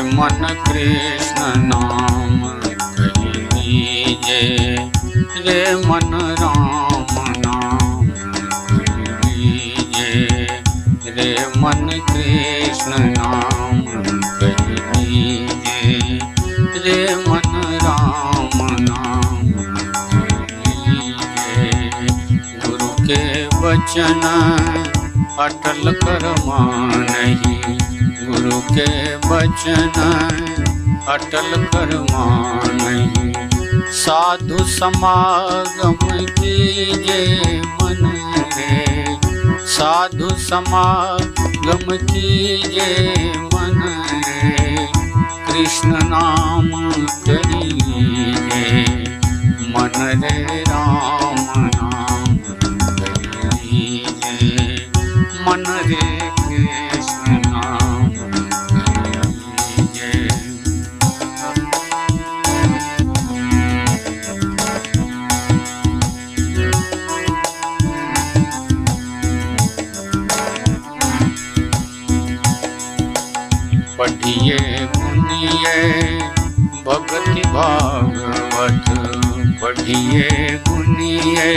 मन कृष्ण नाम रे मन राम नाम कही रे मन कृष्ण नाम कही लीजे रे मन राम नाम लीजे गुरु के वचन अटल गुरु के बचन अटल करमा नहीं साधु समागम कीजे मन रे साधु समागम कीजे मन रे कृष्ण नाम करिए। मन रे राम नाम करिए। मन रे कृष्ण नाम पढ़िए पुनिए भगति भागवत पढ़िए पुनिए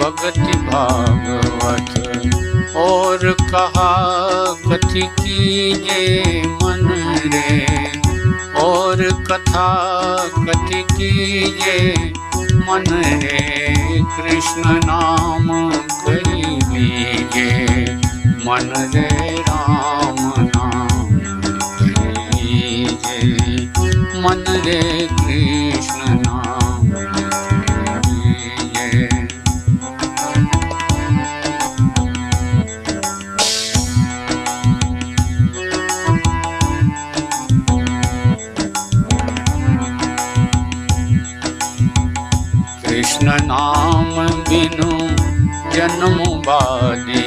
भगति भागवत। और कहा, कथि कीजे मन रे? और कथा, कथि कीजे मन रे? कृष्ण नाम करी लीजे मन रे राम कृष्ण नाम कृष्ण नाम बिनु जन्म बादी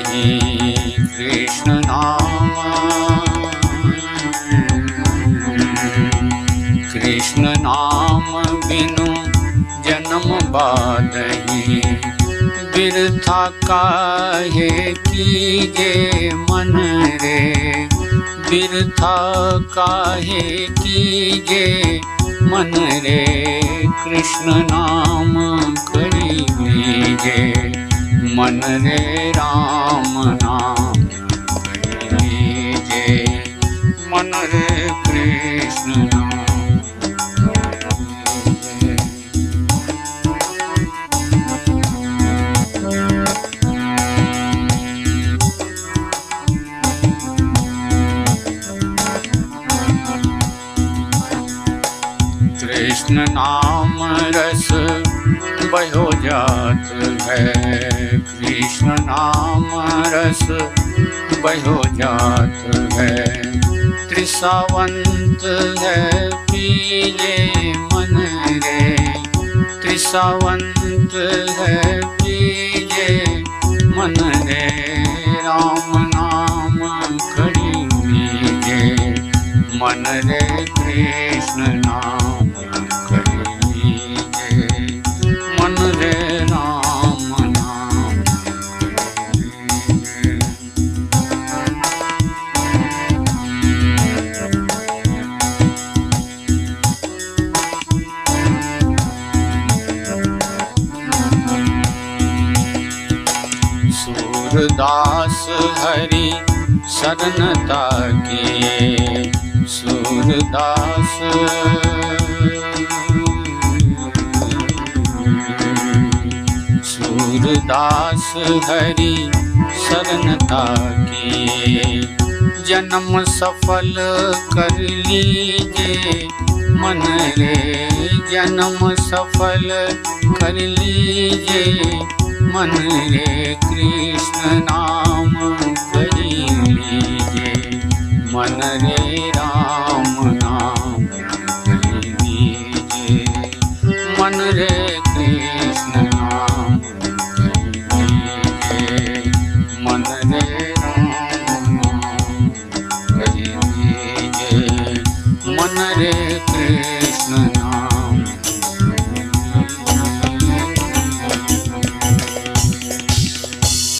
कृष्ण नाम कृष्ण नाम बिनु जन्म बादही बिरथा काहे कीजे मन रे। बिरथा काहे कीजे मन रे। कृष्ण नाम करी लीजे। मन रे राम नाम कृष्ण नाम रस बहो जात है। कृष्ण नाम रस बहो जात है। त्रिसावंत है पीले मन रे। त्रिसावंत है पीले मन रे। राम नाम खड़ी मन रे कृष्ण नाम सूरदास हरि शरणता के सूरदास। सूरदास हरि शरणता किए। जन्म सफल कर लीजे मन रे, जन्म सफल कर लीजे मन रे कृष्ण नाम करी लीजे मन रे राम नाम करी लीजे मन रे कृष्ण नाम करी लीजे मन रे राम नाम करी लीजे मन रे